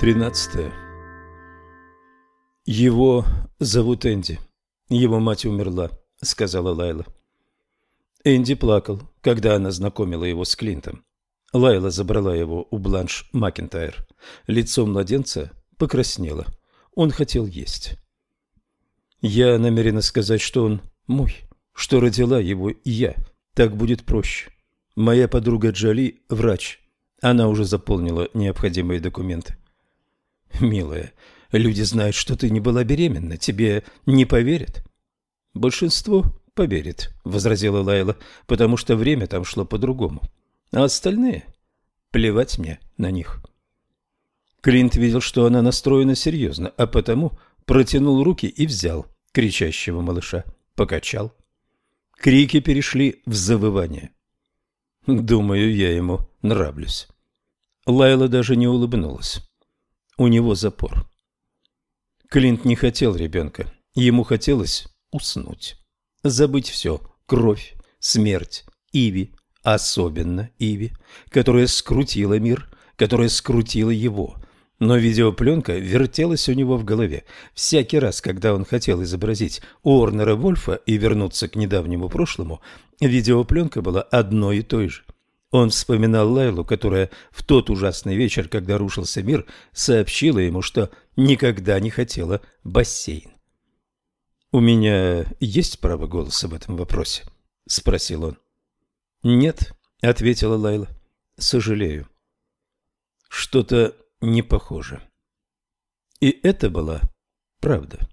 13. Его зовут Энди. Его мать умерла, сказала Лайла. Энди плакал, когда она знакомила его с Клинтом. Лайла забрала его у Бланш Макентайр. Лицо младенца покраснело. Он хотел есть. Я намерена сказать, что он мой, что родила его я. Так будет проще. Моя подруга Джоли – врач. Она уже заполнила необходимые документы. Милая, люди знают, что ты не была беременна. Тебе не поверят? Большинство поверит, возразила Лайла, потому что время там шло по-другому. А остальные? Плевать мне на них. Клинт видел, что она настроена серьезно, а потому протянул руки и взял кричащего малыша, покачал. Крики перешли в завывание. Думаю, я ему нравлюсь. Лайла даже не улыбнулась. У него запор. Клинт не хотел ребенка. Ему хотелось уснуть. Забыть все. Кровь, смерть, Иви, особенно Иви, которая скрутила мир, которая скрутила его. Но видеопленка вертелась у него в голове. Всякий раз, когда он хотел изобразить Уорнера Вольфа и вернуться к недавнему прошлому, видеопленка была одной и той же. Он вспоминал Лайлу, которая в тот ужасный вечер, когда рушился мир, сообщила ему, что никогда не хотела бассейн. «У меня есть право голоса в этом вопросе?» – спросил он. «Нет», – ответила Лайла. «Сожалею». Что-то не похоже. И это была правда.